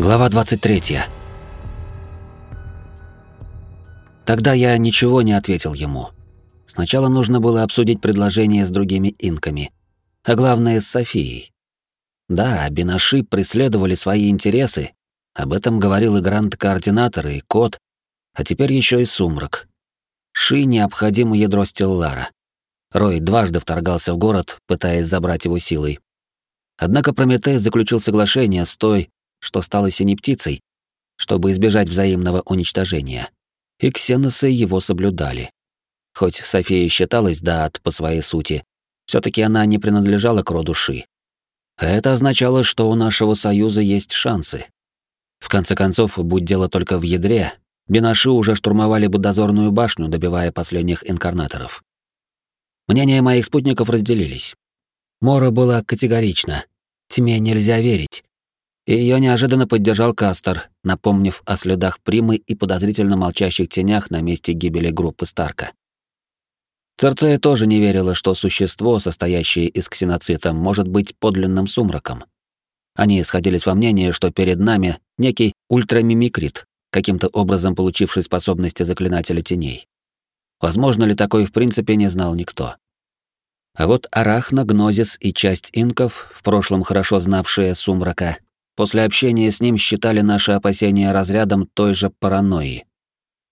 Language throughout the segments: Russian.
Глава 23. Тогда я ничего не ответил ему. Сначала нужно было обсудить предложение с другими инками, а главное с Софией. Да, Бинаши преследовали свои интересы, об этом говорил и гранд-координатор, и кот, а теперь еще и сумрак. Ши необходимо ядро Стеллара. Рой дважды вторгался в город, пытаясь забрать его силой. Однако Прометей заключил соглашение с той, что стала синей птицей, чтобы избежать взаимного уничтожения. И ксеносы его соблюдали. Хоть София считалась даат по своей сути, все таки она не принадлежала к роду Ши. Это означало, что у нашего союза есть шансы. В конце концов, будь дело только в ядре, Бинаши уже штурмовали бы дозорную башню, добивая последних инкарнаторов. Мнения моих спутников разделились. Мора была категорична. Тьме нельзя верить. Ее неожиданно поддержал Кастер, напомнив о следах Примы и подозрительно молчащих тенях на месте гибели группы Старка. Церцея тоже не верила, что существо, состоящее из ксеноцита, может быть подлинным сумраком. Они сходились во мнении, что перед нами некий ультрамимикрит, каким-то образом получивший способности заклинателя теней. Возможно ли такое в принципе не знал никто. А вот Арахна, Гнозис и часть инков, в прошлом хорошо знавшие сумрака, После общения с ним считали наши опасения разрядом той же паранойи,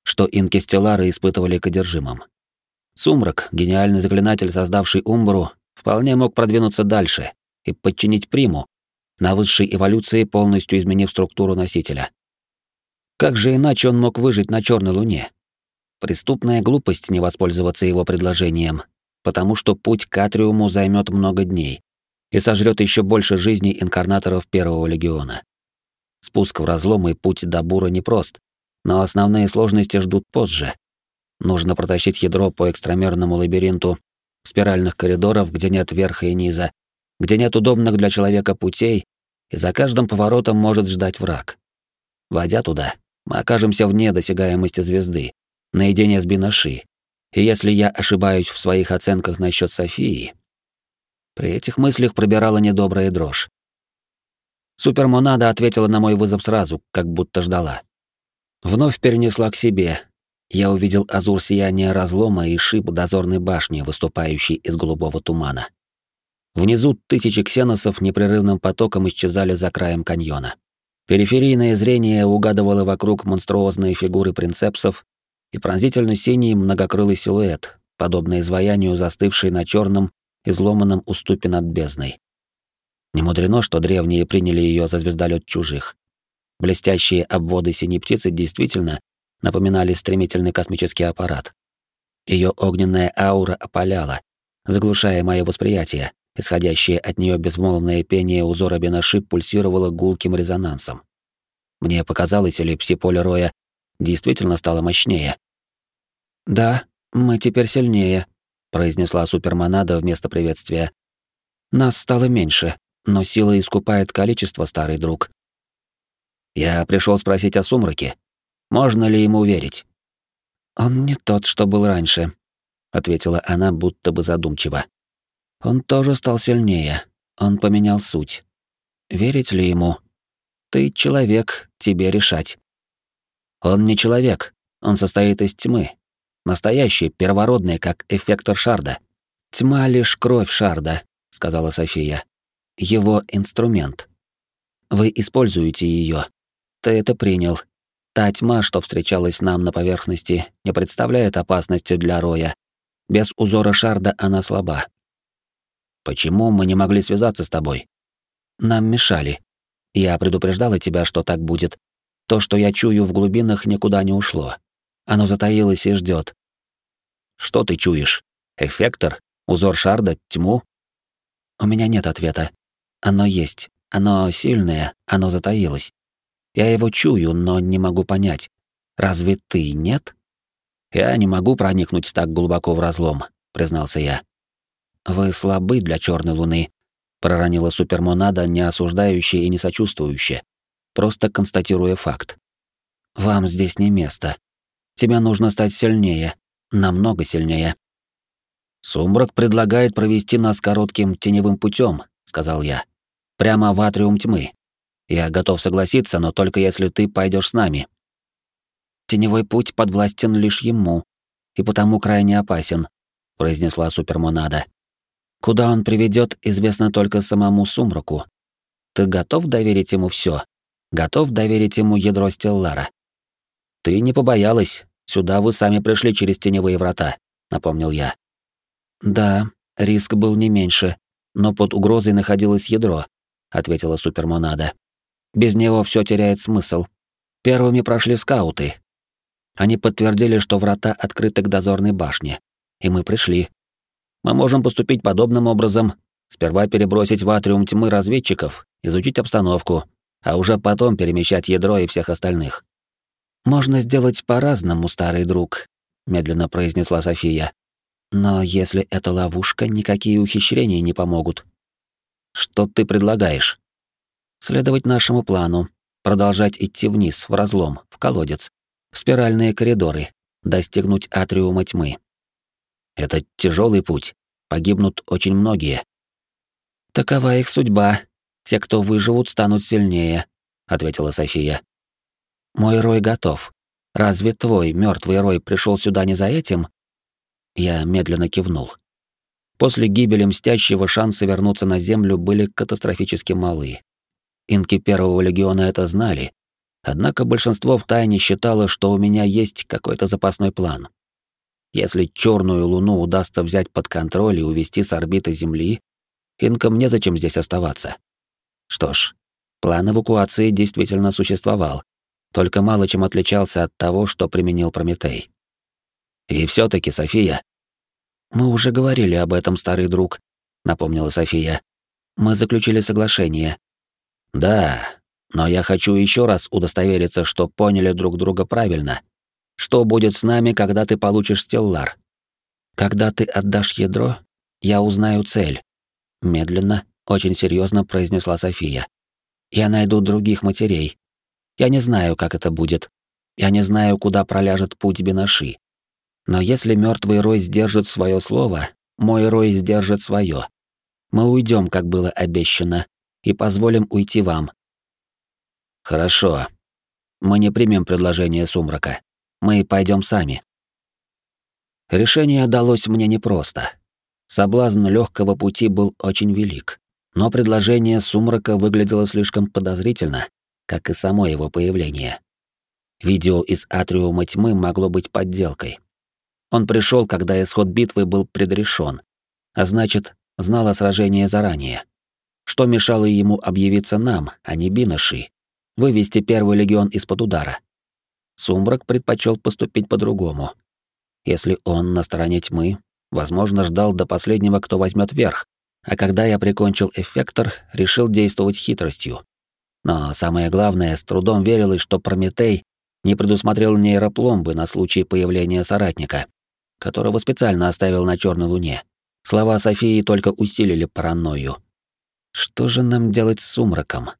что инки Стеллары испытывали к одержимым. Сумрак, гениальный заклинатель, создавший Умбру, вполне мог продвинуться дальше и подчинить Приму, на высшей эволюции полностью изменив структуру носителя. Как же иначе он мог выжить на Черной Луне? Преступная глупость не воспользоваться его предложением, потому что путь к Атриуму займет много дней, и сожрет еще больше жизней инкарнаторов Первого Легиона. Спуск в разлом и путь до Бура непрост, но основные сложности ждут позже. Нужно протащить ядро по экстрамерному лабиринту спиральных коридоров, где нет верха и низа, где нет удобных для человека путей, и за каждым поворотом может ждать враг. Войдя туда, мы окажемся вне досягаемости звезды, наедине с Бинаши. И если я ошибаюсь в своих оценках насчет Софии, при этих мыслях пробирала недобрая дрожь. Супермонада ответила на мой вызов сразу, как будто ждала. Вновь перенесла к себе. Я увидел азур сияния разлома и шип дозорной башни, выступающей из голубого тумана. Внизу тысячи ксеносов непрерывным потоком исчезали за краем каньона. Периферийное зрение угадывало вокруг монструозные фигуры принцепсов и пронзительно синий многокрылый силуэт, подобный изваянию застывший на черном изломанном уступе над бездной. Не мудрено, что древние приняли ее за звездолет чужих. Блестящие обводы синей птицы действительно напоминали стремительный космический аппарат. Ее огненная аура опаляла, заглушая мое восприятие, исходящее от нее безмолвное пение узора Бенаши пульсировало гулким резонансом. Мне показалось, или псиполе Роя действительно стало мощнее. «Да, мы теперь сильнее», произнесла супермонада вместо приветствия. Нас стало меньше, но сила искупает количество, старый друг. Я пришел спросить о сумраке. Можно ли ему верить? Он не тот, что был раньше, ответила она, будто бы задумчиво. Он тоже стал сильнее. Он поменял суть. Верить ли ему? Ты человек, тебе решать. Он не человек, он состоит из тьмы, Настоящий, первородный, как эффектор шарда. Тьма лишь кровь шарда, сказала София. Его инструмент. Вы используете ее. Ты это принял. Та тьма, что встречалась нам на поверхности, не представляет опасности для Роя. Без узора шарда она слаба. Почему мы не могли связаться с тобой? Нам мешали. Я предупреждала тебя, что так будет. То, что я чую в глубинах, никуда не ушло. Оно затаилось и ждет. Что ты чуешь? Эффектор? Узор шарда? Тьму? У меня нет ответа. Оно есть. Оно сильное, оно затаилось. Я его чую, но не могу понять. Разве ты нет? Я не могу проникнуть так глубоко в разлом, признался я. Вы слабы для черной луны, проронила супермонада, не осуждающая и не сочувствующая, просто констатируя факт. Вам здесь не место. Тебе нужно стать сильнее, намного сильнее. Сумрак предлагает провести нас коротким теневым путем, сказал я. Прямо в атриум тьмы. Я готов согласиться, но только если ты пойдешь с нами. Теневой путь подвластен лишь ему, и потому крайне опасен, произнесла Супермонада. Куда он приведет, известно только самому Сумраку. Ты готов доверить ему все? Готов доверить ему ядро Стеллара? Ты не побоялась. Сюда вы сами пришли через теневые врата, напомнил я. Да, риск был не меньше, но под угрозой находилось ядро, ответила Супермонада. Без него все теряет смысл. Первыми прошли скауты. Они подтвердили, что врата открыты к дозорной башне, и мы пришли. Мы можем поступить подобным образом, сперва перебросить в атриум тьмы разведчиков, изучить обстановку, а уже потом перемещать ядро и всех остальных. Можно сделать по-разному, старый друг, медленно произнесла София. Но если это ловушка, никакие ухищрения не помогут. Что ты предлагаешь? Следовать нашему плану, продолжать идти вниз, в разлом, в колодец, в спиральные коридоры, достигнуть атриума тьмы. Это тяжелый путь, погибнут очень многие. Такова их судьба. Те, кто выживут, станут сильнее, ответила София. Мой рой готов. Разве твой мертвый рой пришел сюда не за этим? Я медленно кивнул. После гибели мстящего шансы вернуться на Землю были катастрофически малы. Инки Первого Легиона это знали, однако большинство втайне считало, что у меня есть какой-то запасной план. Если черную луну удастся взять под контроль и увести с орбиты Земли, инкам незачем здесь оставаться. Что ж, план эвакуации действительно существовал, только мало чем отличался от того, что применил Прометей. И все таки София, мы уже говорили об этом, старый друг, напомнила София. Мы заключили соглашение. Да, но я хочу еще раз удостовериться, что поняли друг друга правильно. Что будет с нами, когда ты получишь стеллар? Когда ты отдашь ядро, я узнаю цель. Медленно, очень серьезно произнесла София. Я найду других матерей. Я не знаю, как это будет. Я не знаю, куда проляжет путь Бинаши. Но если мертвый Рой сдержит свое слово, мой Рой сдержит свое. Мы уйдем, как было обещано, и позволим уйти вам. Хорошо. Мы не примем предложение Сумрака. Мы пойдем сами. Решение далось мне непросто. Соблазн легкого пути был очень велик, но предложение Сумрака выглядело слишком подозрительно, как и само его появление. Видео из Атриума Тьмы могло быть подделкой. Он пришел, когда исход битвы был предрешен, а значит, знал о сражении заранее. Что мешало ему объявиться нам, а не Биноши, вывести первый легион из-под удара? Сумрак предпочел поступить по-другому. Если он на стороне тьмы, возможно, ждал до последнего, кто возьмет верх, а когда я прикончил эффектор, решил действовать хитростью. Но самое главное, с трудом верилось, что Прометей не предусмотрел нейропломбы на случай появления соратника которого специально оставил на Черной Луне. Слова Софии только усилили паранойю. Что же нам делать с сумраком?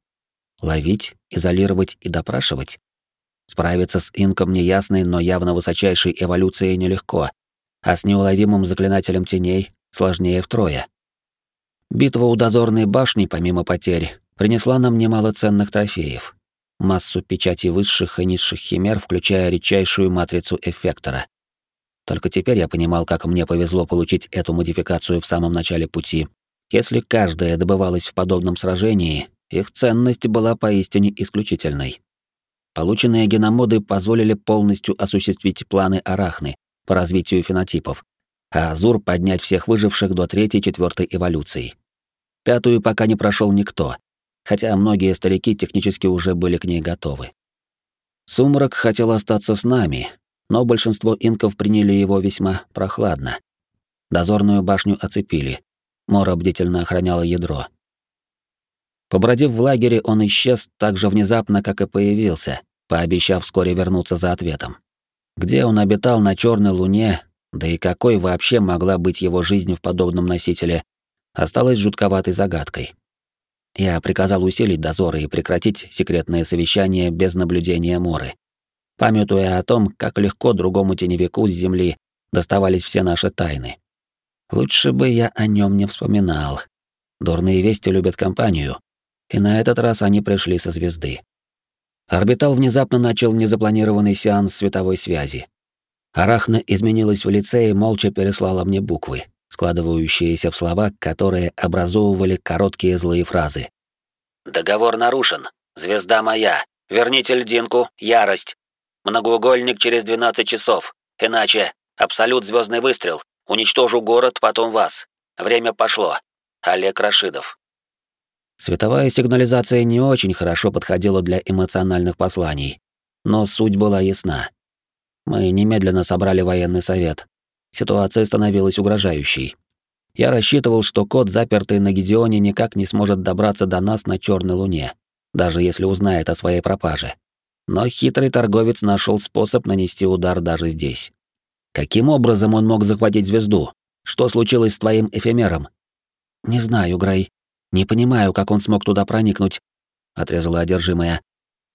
Ловить, изолировать и допрашивать? Справиться с инком неясной, но явно высочайшей эволюцией нелегко, а с неуловимым заклинателем теней сложнее втрое. Битва у дозорной башни, помимо потерь, принесла нам немало ценных трофеев. Массу печати высших и низших химер, включая редчайшую матрицу эффектора. Только теперь я понимал, как мне повезло получить эту модификацию в самом начале пути. Если каждая добывалась в подобном сражении, их ценность была поистине исключительной. Полученные геномоды позволили полностью осуществить планы Арахны по развитию фенотипов, а Азур поднять всех выживших до третьей-четвертой эволюции. Пятую пока не прошел никто, хотя многие старики технически уже были к ней готовы. Сумрак хотел остаться с нами, но большинство инков приняли его весьма прохладно. Дозорную башню оцепили. Мора бдительно охраняла ядро. Побродив в лагере, он исчез так же внезапно, как и появился, пообещав вскоре вернуться за ответом. Где он обитал на черной луне, да и какой вообще могла быть его жизнь в подобном носителе, осталось жутковатой загадкой. Я приказал усилить дозоры и прекратить секретное совещание без наблюдения Моры памятуя о том, как легко другому теневику с земли доставались все наши тайны. Лучше бы я о нем не вспоминал. Дурные вести любят компанию. и на этот раз они пришли со звезды. Орбитал внезапно начал незапланированный сеанс световой связи. Арахна изменилась в лице и молча переслала мне буквы, складывающиеся в слова, которые образовывали короткие злые фразы. «Договор нарушен. Звезда моя. Верните льдинку. Ярость. Многоугольник через 12 часов. Иначе. Абсолют звездный выстрел. Уничтожу город, потом вас. Время пошло. Олег Рашидов». Световая сигнализация не очень хорошо подходила для эмоциональных посланий, но суть была ясна. Мы немедленно собрали военный совет. Ситуация становилась угрожающей. Я рассчитывал, что кот, запертый на Гедеоне, никак не сможет добраться до нас на Черной Луне, даже если узнает о своей пропаже. Но хитрый торговец нашел способ нанести удар даже здесь. Каким образом он мог захватить звезду? Что случилось с твоим эфемером? Не знаю, Грей. Не понимаю, как он смог туда проникнуть, отрезала одержимая.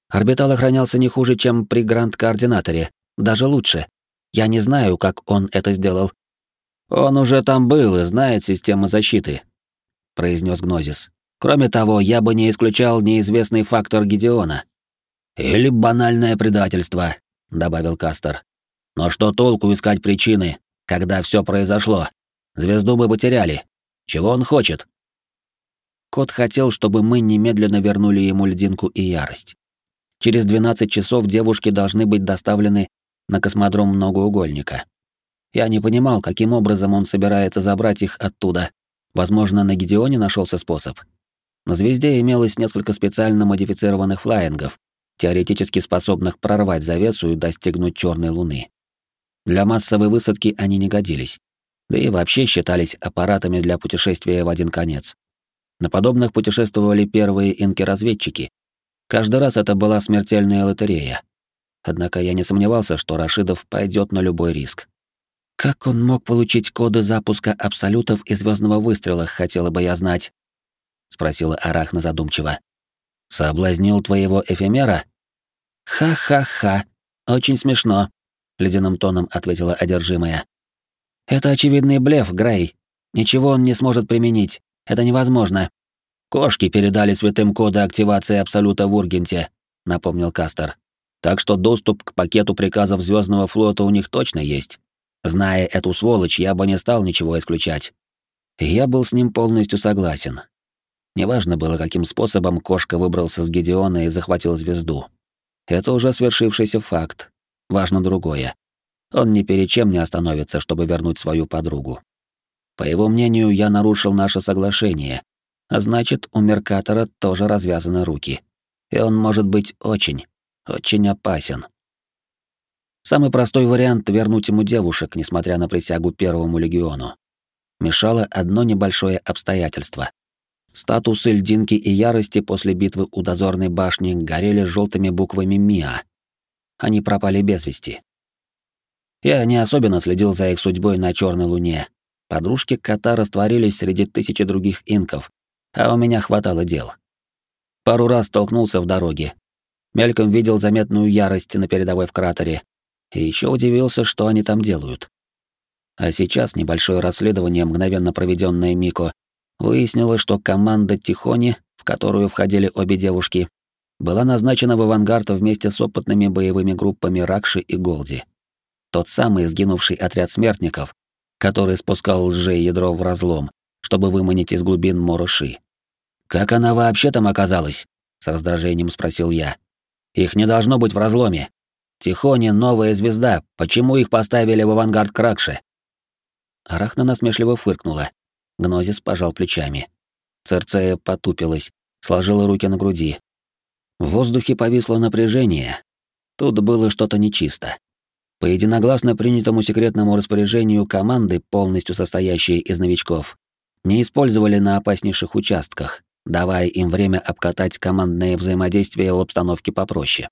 Орбитал охранялся не хуже, чем при Гранд-координаторе, даже лучше. Я не знаю, как он это сделал. Он уже там был и знает систему защиты, произнес Гнозис. Кроме того, я бы не исключал неизвестный фактор Гедеона. Или банальное предательство, добавил Кастер. Но что толку искать причины, когда все произошло? Звезду мы потеряли. Чего он хочет? Кот хотел, чтобы мы немедленно вернули ему льдинку и ярость. Через 12 часов девушки должны быть доставлены на космодром многоугольника. Я не понимал, каким образом он собирается забрать их оттуда. Возможно, на Гедеоне нашелся способ. На звезде имелось несколько специально модифицированных флаингов, теоретически способных прорвать завесу и достигнуть черной луны. Для массовой высадки они не годились, да и вообще считались аппаратами для путешествия в один конец. На подобных путешествовали первые инки-разведчики. Каждый раз это была смертельная лотерея. Однако я не сомневался, что Рашидов пойдет на любой риск. Как он мог получить коды запуска абсолютов и звездного выстрела, хотела бы я знать, спросила Арахна задумчиво. Соблазнил твоего эфемера? Ха-ха-ха. Очень смешно, ледяным тоном ответила одержимая. Это очевидный блеф, Грей. Ничего он не сможет применить. Это невозможно. Кошки передали святым коды активации абсолюта в Ургенте, напомнил Кастер. Так что доступ к пакету приказов Звездного флота у них точно есть. Зная эту сволочь, я бы не стал ничего исключать. Я был с ним полностью согласен. Неважно было, каким способом кошка выбрался с Гедеона и захватил звезду. Это уже свершившийся факт. Важно другое. Он ни перед чем не остановится, чтобы вернуть свою подругу. По его мнению, я нарушил наше соглашение, а значит, у Меркатора тоже развязаны руки. И он может быть очень, очень опасен. Самый простой вариант — вернуть ему девушек, несмотря на присягу Первому легиону. Мешало одно небольшое обстоятельство. Статусы льдинки и ярости после битвы у дозорной башни горели желтыми буквами МИА. Они пропали без вести. Я не особенно следил за их судьбой на Черной Луне. Подружки кота растворились среди тысячи других инков, а у меня хватало дел. Пару раз столкнулся в дороге, Мельком видел заметную ярость на передовой в кратере. И еще удивился, что они там делают. А сейчас небольшое расследование, мгновенно проведенное Мико, выяснило, что команда Тихони, в которую входили обе девушки, была назначена в авангард вместе с опытными боевыми группами Ракши и Голди. Тот самый сгинувший отряд смертников, который спускал лже-ядро в разлом, чтобы выманить из глубин Мороши. «Как она вообще там оказалась?» — с раздражением спросил я. Их не должно быть в разломе. Тихони — новая звезда. Почему их поставили в авангард Кракши? Арахна насмешливо фыркнула. Гнозис пожал плечами. Церцея потупилась, сложила руки на груди. В воздухе повисло напряжение. Тут было что-то нечисто. По единогласно принятому секретному распоряжению команды, полностью состоящие из новичков, не использовали на опаснейших участках, давая им время обкатать командное взаимодействие в обстановке попроще.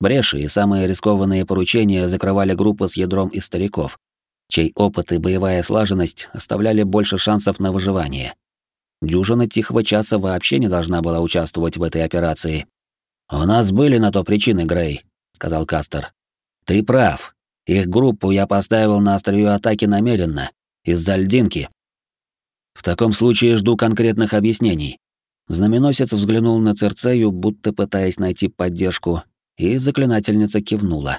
Бреши и самые рискованные поручения закрывали группы с ядром из стариков, чей опыт и боевая слаженность оставляли больше шансов на выживание. Дюжина Тихого Часа вообще не должна была участвовать в этой операции. «У нас были на то причины, Грей», — сказал Кастер. «Ты прав. Их группу я поставил на острие атаки намеренно, из-за льдинки, в таком случае жду конкретных объяснений. Знаменосец взглянул на Церцею, будто пытаясь найти поддержку, и заклинательница кивнула.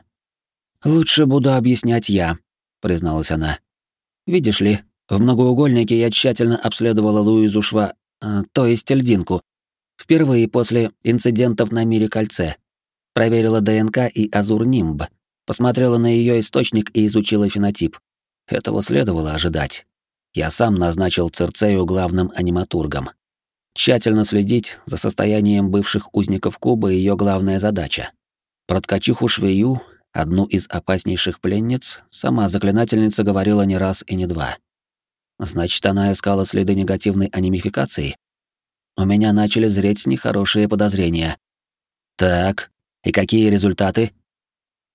«Лучше буду объяснять я», — призналась она. «Видишь ли, в многоугольнике я тщательно обследовала Луизу Шва... Э, то есть льдинку. Впервые после инцидентов на Мире Кольце. Проверила ДНК и Азур-Нимб. Посмотрела на ее источник и изучила фенотип. Этого следовало ожидать. Я сам назначил Церцею главным аниматургом. Тщательно следить за состоянием бывших узников Куба — ее главная задача. Про ткачиху Швею, одну из опаснейших пленниц, сама заклинательница говорила не раз и не два. Значит, она искала следы негативной анимификации? У меня начали зреть нехорошие подозрения. Так, и какие результаты?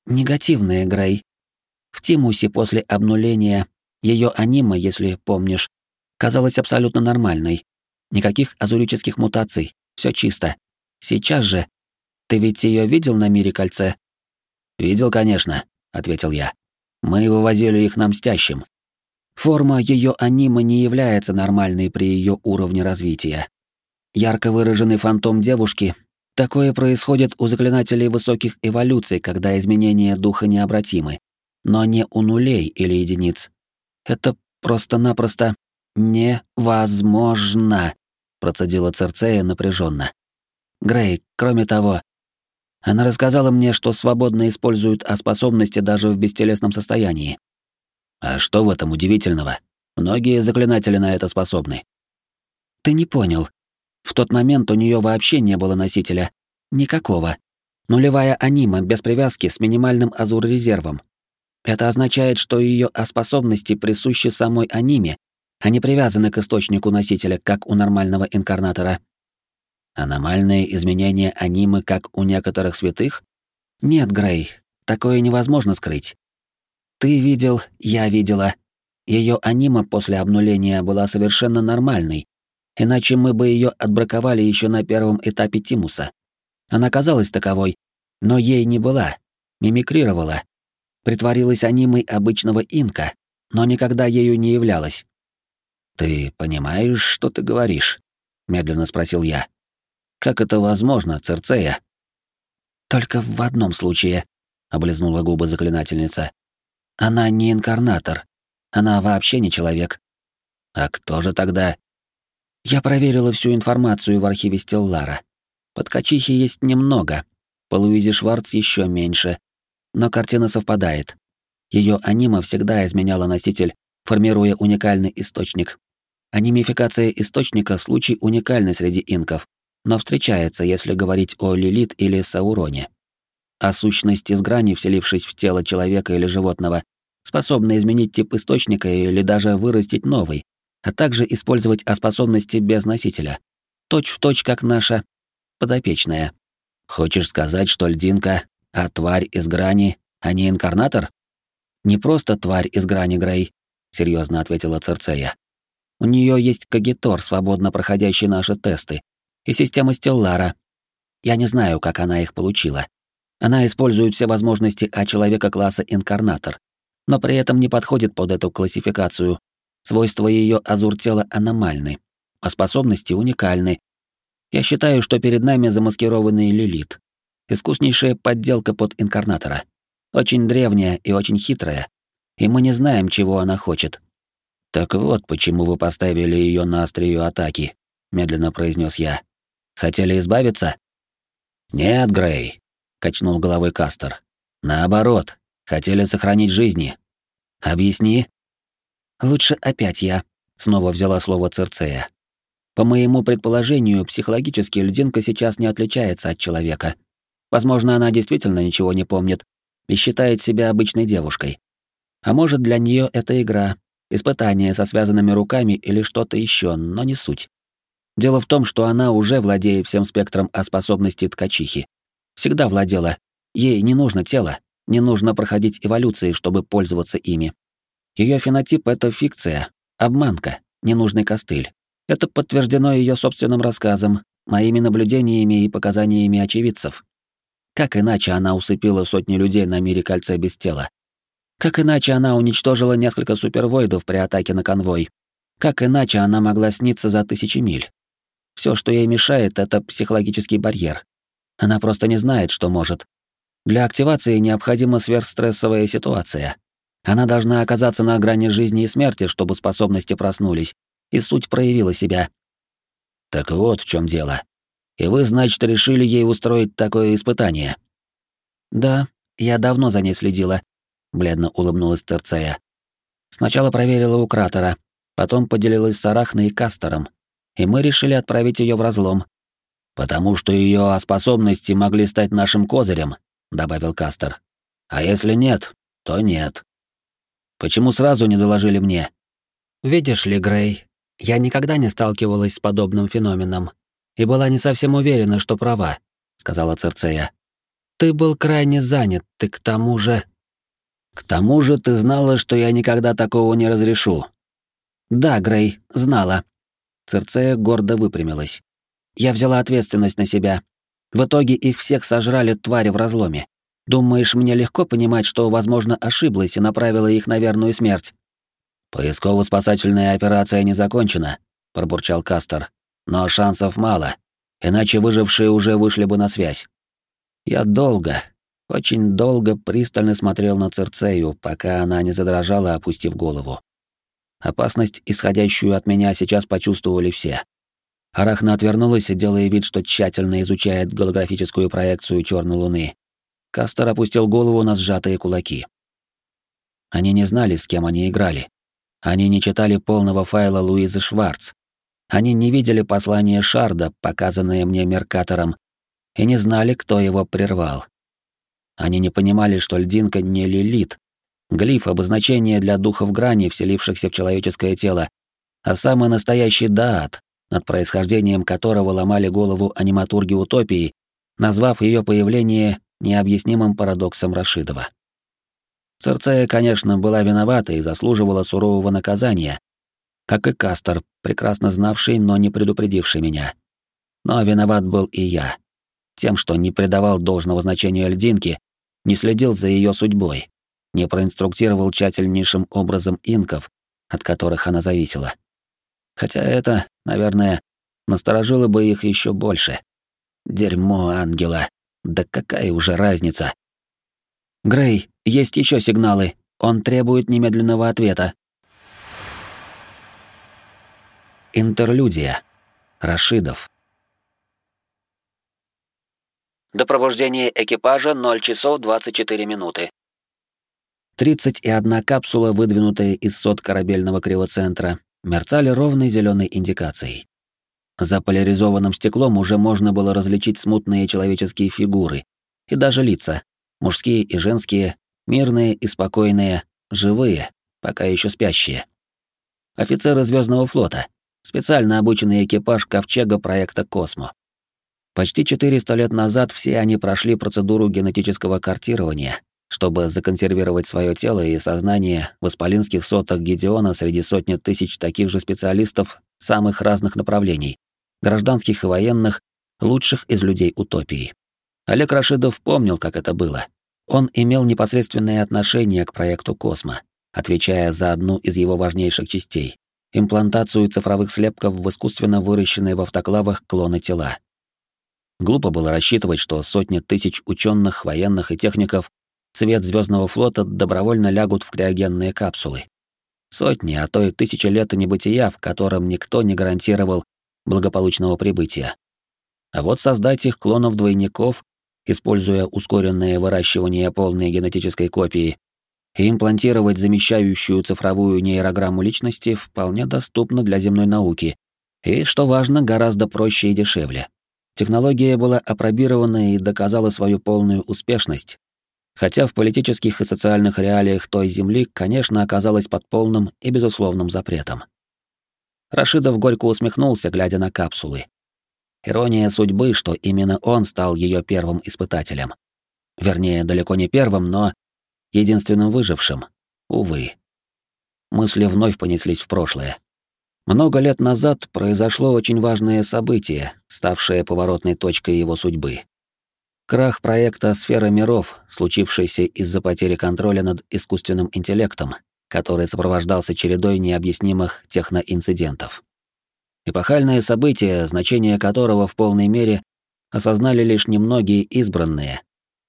Негативные, Грей. В Тимусе после обнуления ее анима, если помнишь, казалась абсолютно нормальной. Никаких азурических мутаций, все чисто. Сейчас же... Ты ведь ее видел на мире кольце? Видел, конечно, ответил я. Мы вывозили их на мстящим. Форма ее анима не является нормальной при ее уровне развития. Ярко выраженный фантом девушки Такое происходит у заклинателей высоких эволюций, когда изменения духа необратимы, но не у нулей или единиц. Это просто-напросто невозможно, процедила Церцея напряженно. Грей, кроме того, она рассказала мне, что свободно используют а способности даже в бестелесном состоянии. А что в этом удивительного? Многие заклинатели на это способны. Ты не понял. В тот момент у нее вообще не было носителя. Никакого. Нулевая анима без привязки с минимальным азур-резервом. Это означает, что ее способности присущи самой аниме, а не привязаны к источнику носителя, как у нормального инкарнатора. Аномальные изменения анимы, как у некоторых святых? Нет, Грей, такое невозможно скрыть. Ты видел, я видела. Ее анима после обнуления была совершенно нормальной, иначе мы бы ее отбраковали еще на первом этапе Тимуса. Она казалась таковой, но ей не была, мимикрировала, притворилась анимой обычного инка, но никогда ею не являлась. «Ты понимаешь, что ты говоришь?» — медленно спросил я. «Как это возможно, Церцея?» «Только в одном случае», — облизнула губы заклинательница. «Она не инкарнатор. Она вообще не человек». «А кто же тогда?» Я проверила всю информацию в архиве Стеллара. Подкачихи есть немного, по Луизе Шварц еще меньше, но картина совпадает. Ее анима всегда изменяла носитель, формируя уникальный источник. Анимификация источника — случай уникальный среди инков, но встречается, если говорить о Лилит или Сауроне. А сущность из грани, вселившись в тело человека или животного, способна изменить тип источника или даже вырастить новый, а также использовать о способности без носителя. Точь в точь, как наша подопечная. Хочешь сказать, что льдинка, а тварь из грани, а не инкарнатор? Не просто тварь из грани Грей, серьезно ответила Церцея. У нее есть кагитор, свободно проходящий наши тесты, и система Стеллара. Я не знаю, как она их получила. Она использует все возможности а человека класса инкарнатор, но при этом не подходит под эту классификацию, Свойства ее азур-тела аномальны, а способности уникальны. Я считаю, что перед нами замаскированный Лилит. Искуснейшая подделка под инкарнатора. Очень древняя и очень хитрая. И мы не знаем, чего она хочет. Так вот, почему вы поставили ее на острие атаки, медленно произнес я. Хотели избавиться? Нет, Грей, качнул головой Кастер. Наоборот, хотели сохранить жизни. Объясни. Лучше опять я, снова взяла слово Церцея. По моему предположению, психологически льдинка сейчас не отличается от человека. Возможно, она действительно ничего не помнит и считает себя обычной девушкой. А может, для нее это игра, испытание со связанными руками или что-то еще, но не суть. Дело в том, что она уже владеет всем спектром о способности ткачихи. Всегда владела. Ей не нужно тело, не нужно проходить эволюции, чтобы пользоваться ими. Ее фенотип — это фикция, обманка, ненужный костыль. Это подтверждено ее собственным рассказом, моими наблюдениями и показаниями очевидцев. Как иначе она усыпила сотни людей на мире кольца без тела? Как иначе она уничтожила несколько супервоидов при атаке на конвой? Как иначе она могла сниться за тысячи миль? Все, что ей мешает, это психологический барьер. Она просто не знает, что может. Для активации необходима сверхстрессовая ситуация. Она должна оказаться на грани жизни и смерти, чтобы способности проснулись, и суть проявила себя. Так вот в чем дело. И вы, значит, решили ей устроить такое испытание? Да, я давно за ней следила, бледно улыбнулась Терцея. Сначала проверила у кратера, потом поделилась с Арахной и Кастером, и мы решили отправить ее в разлом. Потому что ее способности могли стать нашим козырем, добавил Кастер. А если нет, то нет. Почему сразу не доложили мне? Видишь ли, Грей, я никогда не сталкивалась с подобным феноменом и была не совсем уверена, что права, сказала Церцея. Ты был крайне занят, ты к тому же К тому же ты знала, что я никогда такого не разрешу. Да, Грей, знала. Церцея гордо выпрямилась. Я взяла ответственность на себя. В итоге их всех сожрали твари в разломе. Думаешь, мне легко понимать, что, возможно, ошиблась и направила их на верную смерть? Поисково-спасательная операция не закончена, пробурчал Кастер. Но шансов мало, иначе выжившие уже вышли бы на связь. Я долго, очень долго пристально смотрел на Церцею, пока она не задрожала, опустив голову. Опасность, исходящую от меня, сейчас почувствовали все. Арахна отвернулась, делая вид, что тщательно изучает голографическую проекцию черной луны. Кастер опустил голову на сжатые кулаки. Они не знали, с кем они играли. Они не читали полного файла Луизы Шварц. Они не видели послание Шарда, показанное мне Меркатором, и не знали, кто его прервал. Они не понимали, что льдинка не лилит, глиф — обозначение для духов грани, вселившихся в человеческое тело, а самый настоящий даат, над происхождением которого ломали голову аниматурги утопии, назвав ее появление необъяснимым парадоксом Рашидова. Церцея, конечно, была виновата и заслуживала сурового наказания, как и Кастер, прекрасно знавший, но не предупредивший меня. Но виноват был и я. Тем, что не придавал должного значения льдинке, не следил за ее судьбой, не проинструктировал тщательнейшим образом инков, от которых она зависела. Хотя это, наверное, насторожило бы их еще больше. Дерьмо ангела. Да какая уже разница? Грей, есть еще сигналы. Он требует немедленного ответа. Интерлюдия. Рашидов. До пробуждения экипажа 0 часов 24 минуты. 31 капсула, выдвинутая из сот корабельного кривоцентра, мерцали ровной зеленой индикацией. За поляризованным стеклом уже можно было различить смутные человеческие фигуры и даже лица, мужские и женские, мирные и спокойные, живые, пока еще спящие. Офицеры Звездного флота, специально обученный экипаж ковчега проекта «Космо». Почти 400 лет назад все они прошли процедуру генетического картирования, чтобы законсервировать свое тело и сознание в исполинских сотах Гедеона среди сотни тысяч таких же специалистов самых разных направлений, гражданских и военных, лучших из людей утопии. Олег Рашидов помнил, как это было. Он имел непосредственное отношение к проекту «Космо», отвечая за одну из его важнейших частей — имплантацию цифровых слепков в искусственно выращенные в автоклавах клоны тела. Глупо было рассчитывать, что сотни тысяч ученых, военных и техников цвет звездного флота добровольно лягут в криогенные капсулы. Сотни, а то и тысячи лет небытия, в котором никто не гарантировал благополучного прибытия. А вот создать их клонов-двойников, используя ускоренное выращивание полной генетической копии, и имплантировать замещающую цифровую нейрограмму личности вполне доступно для земной науки, и, что важно, гораздо проще и дешевле. Технология была опробирована и доказала свою полную успешность, хотя в политических и социальных реалиях той земли, конечно, оказалась под полным и безусловным запретом. Рашидов горько усмехнулся, глядя на капсулы. Ирония судьбы, что именно он стал ее первым испытателем. Вернее, далеко не первым, но единственным выжившим. Увы. Мысли вновь понеслись в прошлое. Много лет назад произошло очень важное событие, ставшее поворотной точкой его судьбы. Крах проекта «Сфера миров», случившийся из-за потери контроля над искусственным интеллектом, который сопровождался чередой необъяснимых техноинцидентов. Эпохальное событие, значение которого в полной мере осознали лишь немногие избранные,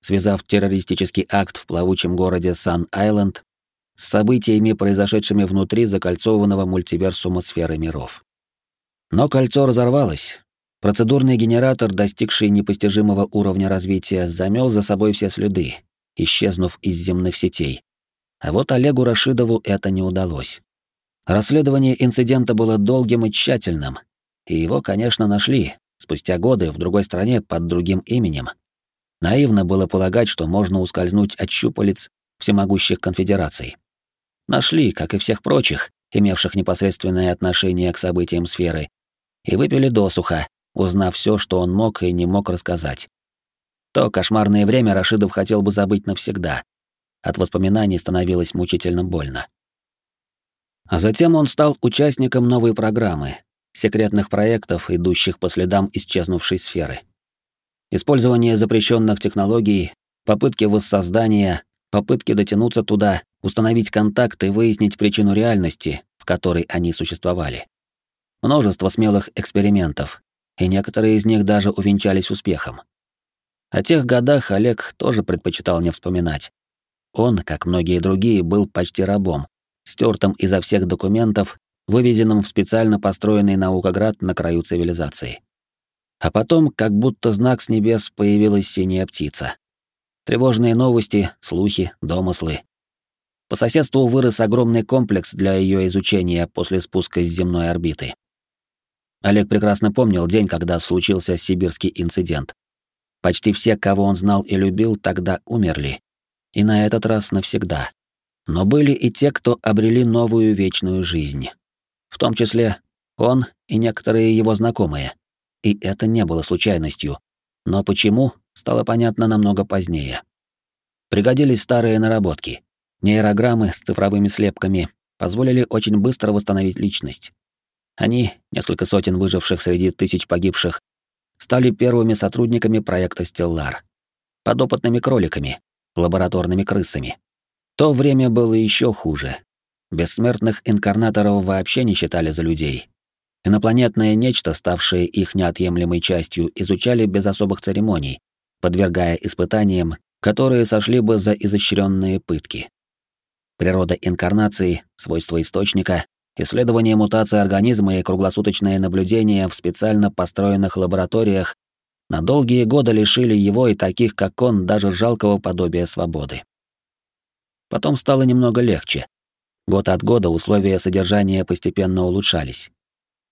связав террористический акт в плавучем городе Сан-Айленд с событиями, произошедшими внутри закольцованного мультиверсума сферы миров. Но кольцо разорвалось. Процедурный генератор, достигший непостижимого уровня развития, замел за собой все следы, исчезнув из земных сетей. А вот Олегу Рашидову это не удалось. Расследование инцидента было долгим и тщательным, и его, конечно, нашли, спустя годы в другой стране под другим именем. Наивно было полагать, что можно ускользнуть от щупалец всемогущих конфедераций. Нашли, как и всех прочих, имевших непосредственное отношение к событиям сферы, и выпили досуха, узнав все, что он мог и не мог рассказать. То кошмарное время Рашидов хотел бы забыть навсегда. От воспоминаний становилось мучительно больно. А затем он стал участником новой программы, секретных проектов, идущих по следам исчезнувшей сферы. Использование запрещенных технологий, попытки воссоздания, попытки дотянуться туда, установить контакт и выяснить причину реальности, в которой они существовали. Множество смелых экспериментов, и некоторые из них даже увенчались успехом. О тех годах Олег тоже предпочитал не вспоминать. Он, как многие другие, был почти рабом, стертым изо всех документов, вывезенным в специально построенный наукоград на краю цивилизации. А потом, как будто знак с небес, появилась синяя птица. Тревожные новости, слухи, домыслы. По соседству вырос огромный комплекс для ее изучения после спуска с земной орбиты. Олег прекрасно помнил день, когда случился сибирский инцидент. Почти все, кого он знал и любил, тогда умерли. И на этот раз навсегда. Но были и те, кто обрели новую вечную жизнь. В том числе он и некоторые его знакомые. И это не было случайностью. Но почему, стало понятно намного позднее. Пригодились старые наработки. Нейрограммы с цифровыми слепками позволили очень быстро восстановить личность. Они, несколько сотен выживших среди тысяч погибших, стали первыми сотрудниками проекта «Стеллар». Подопытными кроликами, лабораторными крысами. То время было еще хуже. Бессмертных инкарнаторов вообще не считали за людей. Инопланетное нечто, ставшее их неотъемлемой частью, изучали без особых церемоний, подвергая испытаниям, которые сошли бы за изощренные пытки. Природа инкарнации, свойства источника, исследование мутации организма и круглосуточное наблюдение в специально построенных лабораториях на долгие годы лишили его и таких, как он, даже жалкого подобия свободы. Потом стало немного легче. Год от года условия содержания постепенно улучшались.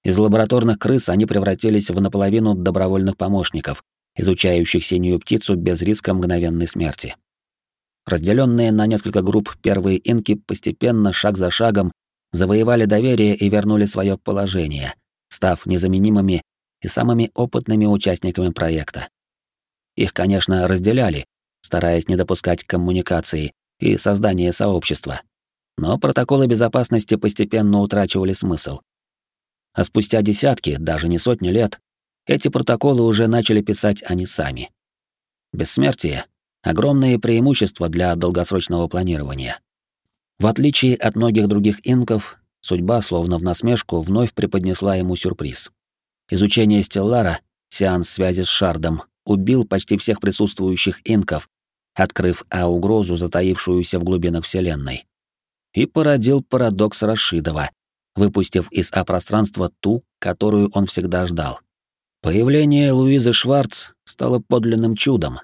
Из лабораторных крыс они превратились в наполовину добровольных помощников, изучающих синюю птицу без риска мгновенной смерти. Разделенные на несколько групп первые инки постепенно, шаг за шагом, завоевали доверие и вернули свое положение, став незаменимыми и самыми опытными участниками проекта. Их, конечно, разделяли, стараясь не допускать коммуникации, и создание сообщества. Но протоколы безопасности постепенно утрачивали смысл. А спустя десятки, даже не сотни лет, эти протоколы уже начали писать они сами. Бессмертие — огромное преимущество для долгосрочного планирования. В отличие от многих других инков, судьба, словно в насмешку, вновь преподнесла ему сюрприз. Изучение Стеллара, сеанс связи с Шардом, убил почти всех присутствующих инков, открыв А-угрозу, затаившуюся в глубинах Вселенной. И породил парадокс Рашидова, выпустив из А-пространства ту, которую он всегда ждал. Появление Луизы Шварц стало подлинным чудом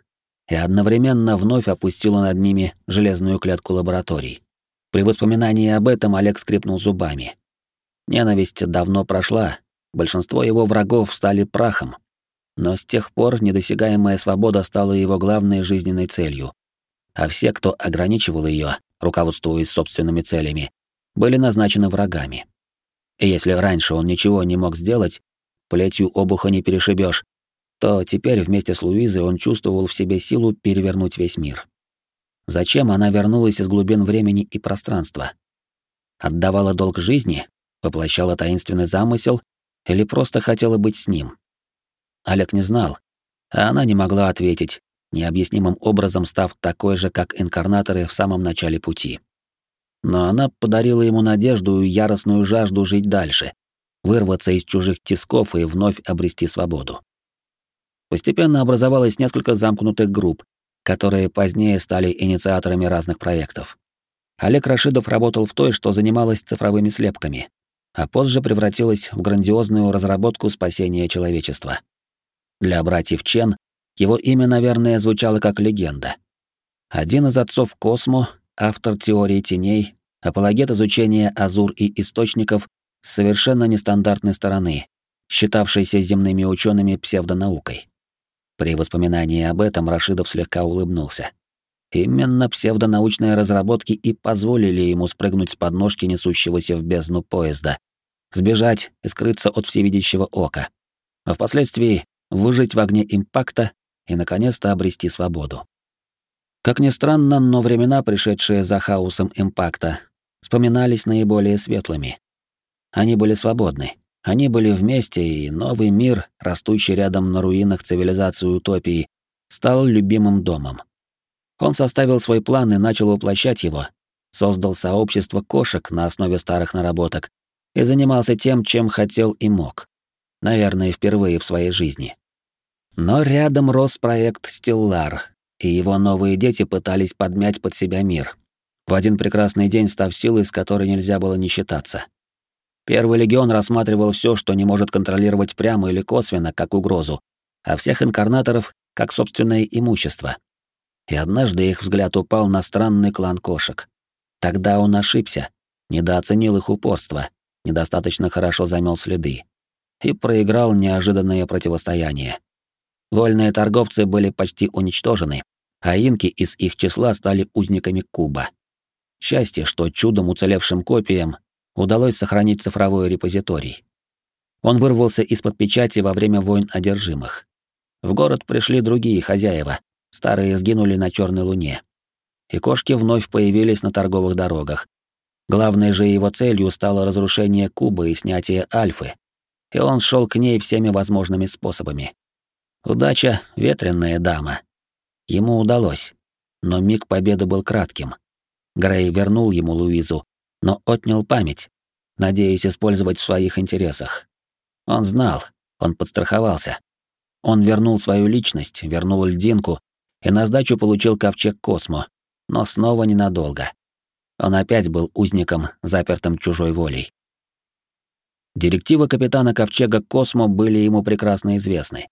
и одновременно вновь опустило над ними железную клетку лабораторий. При воспоминании об этом Олег скрипнул зубами. Ненависть давно прошла, большинство его врагов стали прахом, но с тех пор недосягаемая свобода стала его главной жизненной целью. А все, кто ограничивал ее, руководствуясь собственными целями, были назначены врагами. И если раньше он ничего не мог сделать, плетью обуха не перешибешь, то теперь вместе с Луизой он чувствовал в себе силу перевернуть весь мир. Зачем она вернулась из глубин времени и пространства? Отдавала долг жизни, воплощала таинственный замысел или просто хотела быть с ним? Олег не знал, а она не могла ответить, необъяснимым образом став такой же, как инкарнаторы в самом начале пути. Но она подарила ему надежду и яростную жажду жить дальше, вырваться из чужих тисков и вновь обрести свободу. Постепенно образовалось несколько замкнутых групп, которые позднее стали инициаторами разных проектов. Олег Рашидов работал в той, что занималась цифровыми слепками, а позже превратилась в грандиозную разработку спасения человечества. Для братьев Чен его имя, наверное, звучало как легенда. Один из отцов Космо, автор теории теней, апологет изучения азур и источников с совершенно нестандартной стороны, считавшийся земными учеными псевдонаукой. При воспоминании об этом Рашидов слегка улыбнулся. Именно псевдонаучные разработки и позволили ему спрыгнуть с подножки несущегося в бездну поезда, сбежать и скрыться от всевидящего ока, а впоследствии выжить в огне импакта и, наконец-то, обрести свободу. Как ни странно, но времена, пришедшие за хаосом импакта, вспоминались наиболее светлыми. Они были свободны, они были вместе, и новый мир, растущий рядом на руинах цивилизации утопии, стал любимым домом. Он составил свой план и начал воплощать его, создал сообщество кошек на основе старых наработок и занимался тем, чем хотел и мог. Наверное, впервые в своей жизни. Но рядом рос проект «Стеллар», и его новые дети пытались подмять под себя мир, в один прекрасный день став силой, с которой нельзя было не считаться. Первый легион рассматривал все, что не может контролировать прямо или косвенно, как угрозу, а всех инкарнаторов — как собственное имущество. И однажды их взгляд упал на странный клан кошек. Тогда он ошибся, недооценил их упорство, недостаточно хорошо замел следы и проиграл неожиданное противостояние. Вольные торговцы были почти уничтожены, а инки из их числа стали узниками Куба. Счастье, что чудом уцелевшим копиям удалось сохранить цифровой репозиторий. Он вырвался из-под печати во время войн одержимых. В город пришли другие хозяева, старые сгинули на Черной Луне. И кошки вновь появились на торговых дорогах. Главной же его целью стало разрушение Кубы и снятие Альфы, и он шел к ней всеми возможными способами. Удача — ветренная дама. Ему удалось, но миг победы был кратким. Грей вернул ему Луизу, но отнял память, надеясь использовать в своих интересах. Он знал, он подстраховался. Он вернул свою личность, вернул льдинку и на сдачу получил ковчег Космо, но снова ненадолго. Он опять был узником, запертым чужой волей. Директивы капитана Ковчега Космо были ему прекрасно известны.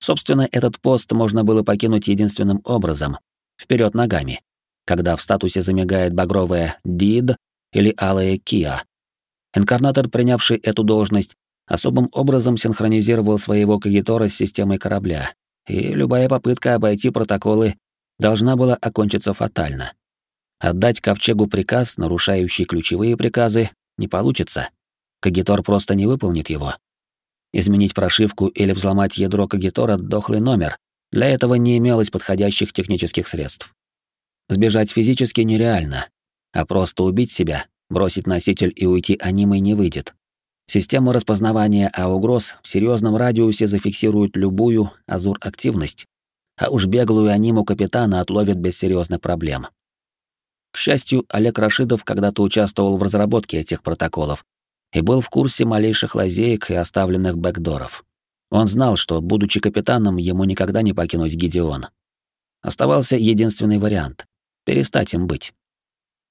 Собственно, этот пост можно было покинуть единственным образом — вперед ногами, когда в статусе замигает багровая «Дид» или алая Киа. Инкарнатор, принявший эту должность, особым образом синхронизировал своего кагитора с системой корабля, и любая попытка обойти протоколы должна была окончиться фатально. Отдать ковчегу приказ, нарушающий ключевые приказы, не получится. Кагитор просто не выполнит его. Изменить прошивку или взломать ядро кагитора — дохлый номер. Для этого не имелось подходящих технических средств. Сбежать физически нереально, а просто убить себя, бросить носитель и уйти анимой не выйдет. Система распознавания а угроз в серьезном радиусе зафиксирует любую азур-активность, а уж беглую аниму капитана отловит без серьезных проблем. К счастью, Олег Рашидов когда-то участвовал в разработке этих протоколов и был в курсе малейших лазеек и оставленных бэкдоров. Он знал, что, будучи капитаном, ему никогда не покинуть Гидеон. Оставался единственный вариант — перестать им быть.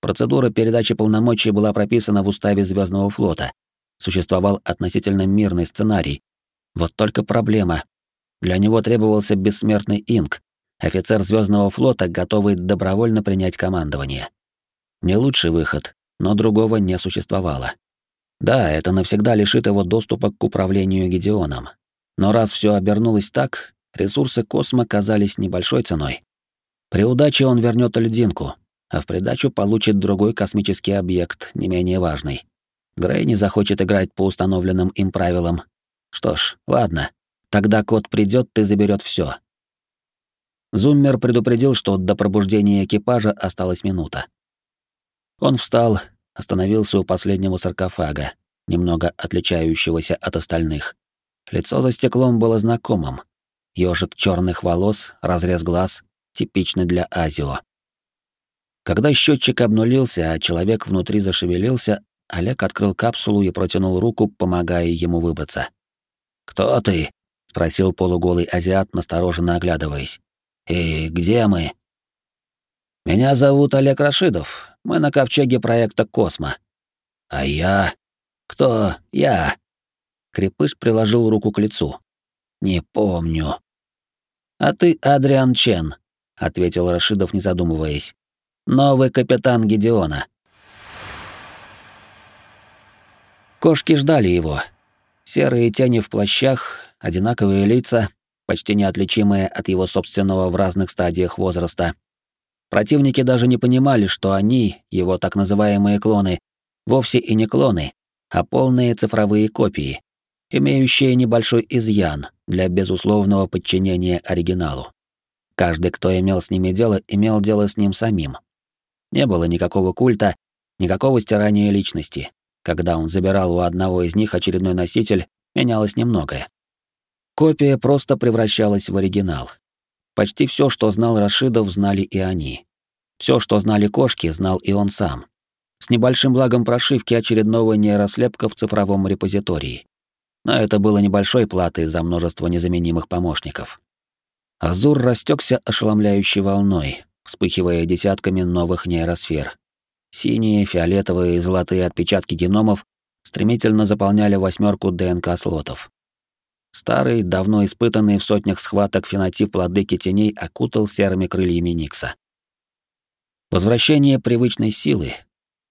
Процедура передачи полномочий была прописана в уставе Звездного флота. Существовал относительно мирный сценарий. Вот только проблема. Для него требовался бессмертный инк, офицер Звездного флота, готовый добровольно принять командование. Не лучший выход, но другого не существовало. Да, это навсегда лишит его доступа к управлению Гедеоном. Но раз все обернулось так, ресурсы космо казались небольшой ценой. При удаче он вернет льдинку, а в придачу получит другой космический объект, не менее важный. Грей не захочет играть по установленным им правилам. Что ж, ладно. Тогда кот придет и заберет все. Зуммер предупредил, что до пробуждения экипажа осталась минута. Он встал, остановился у последнего саркофага, немного отличающегося от остальных. Лицо за стеклом было знакомым. Ёжик черных волос, разрез глаз, типичный для Азио. Когда счетчик обнулился, а человек внутри зашевелился, Олег открыл капсулу и протянул руку, помогая ему выбраться. «Кто ты?» — спросил полуголый азиат, настороженно оглядываясь. «И где мы?» «Меня зовут Олег Рашидов. Мы на ковчеге проекта «Космо». «А я? Кто я?» Крепыш приложил руку к лицу. «Не помню». «А ты Адриан Чен», — ответил Рашидов, не задумываясь. «Новый капитан Гедеона». Кошки ждали его. Серые тени в плащах, одинаковые лица, почти неотличимые от его собственного в разных стадиях возраста. Противники даже не понимали, что они, его так называемые клоны, вовсе и не клоны, а полные цифровые копии, имеющие небольшой изъян для безусловного подчинения оригиналу. Каждый, кто имел с ними дело, имел дело с ним самим. Не было никакого культа, никакого стирания личности. Когда он забирал у одного из них очередной носитель, менялось немногое. Копия просто превращалась в оригинал. Почти все, что знал Рашидов, знали и они. Все, что знали кошки, знал и он сам. С небольшим благом прошивки очередного нейрослепка в цифровом репозитории. Но это было небольшой платой за множество незаменимых помощников. Азур растекся ошеломляющей волной, вспыхивая десятками новых нейросфер. Синие, фиолетовые и золотые отпечатки геномов стремительно заполняли восьмерку ДНК-слотов. Старый, давно испытанный в сотнях схваток фенотип владыки теней окутал серыми крыльями Никса. Возвращение привычной силы.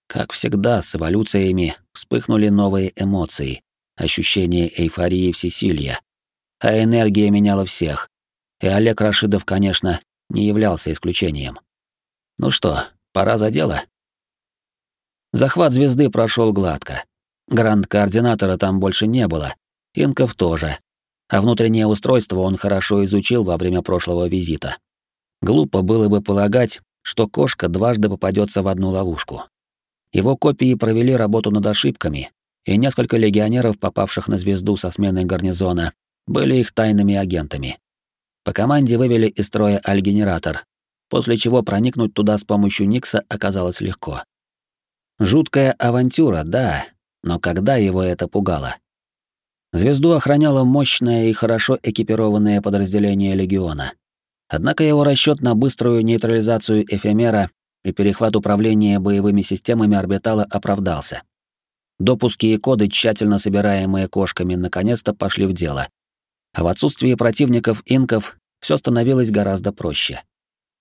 Как всегда, с эволюциями вспыхнули новые эмоции, ощущение эйфории всесилья. А энергия меняла всех. И Олег Рашидов, конечно, не являлся исключением. Ну что, пора за дело? Захват звезды прошел гладко. Гранд-координатора там больше не было, инков тоже. А внутреннее устройство он хорошо изучил во время прошлого визита. Глупо было бы полагать, что кошка дважды попадется в одну ловушку. Его копии провели работу над ошибками, и несколько легионеров, попавших на звезду со сменой гарнизона, были их тайными агентами. По команде вывели из строя альгенератор, после чего проникнуть туда с помощью Никса оказалось легко. Жуткая авантюра, да, но когда его это пугало? Звезду охраняло мощное и хорошо экипированное подразделение легиона. Однако его расчет на быструю нейтрализацию эфемера и перехват управления боевыми системами орбитала оправдался. Допуски и коды, тщательно собираемые кошками, наконец-то пошли в дело. А в отсутствии противников инков все становилось гораздо проще.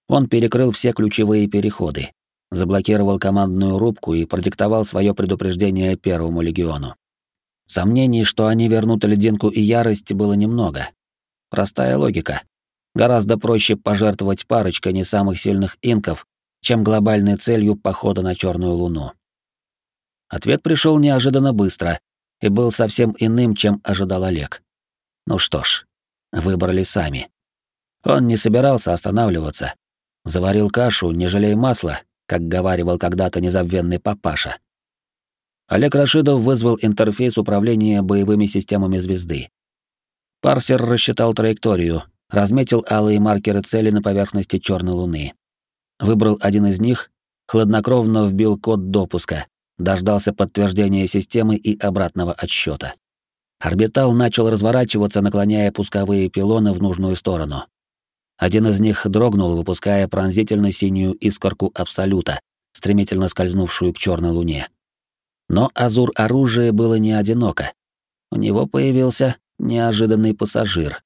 Он перекрыл все ключевые переходы, заблокировал командную рубку и продиктовал свое предупреждение Первому легиону. Сомнений, что они вернут лединку и ярость, было немного. Простая логика. Гораздо проще пожертвовать парочкой не самых сильных инков, чем глобальной целью похода на Черную Луну. Ответ пришел неожиданно быстро и был совсем иным, чем ожидал Олег. Ну что ж, выбрали сами. Он не собирался останавливаться. Заварил кашу, не жалея масла, как говаривал когда-то незабвенный папаша. Олег Рашидов вызвал интерфейс управления боевыми системами звезды. Парсер рассчитал траекторию, разметил алые маркеры цели на поверхности черной луны. Выбрал один из них, хладнокровно вбил код допуска, дождался подтверждения системы и обратного отсчета. Орбитал начал разворачиваться, наклоняя пусковые пилоны в нужную сторону. Один из них дрогнул, выпуская пронзительно синюю искорку абсолюта, стремительно скользнувшую к черной луне. Но азур оружия было не одиноко. У него появился неожиданный пассажир.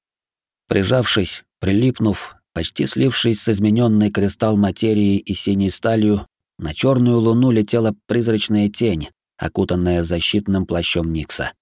Прижавшись, прилипнув, почти слившись с измененной кристалл материи и синей сталью, на черную луну летела призрачная тень, окутанная защитным плащом Никса.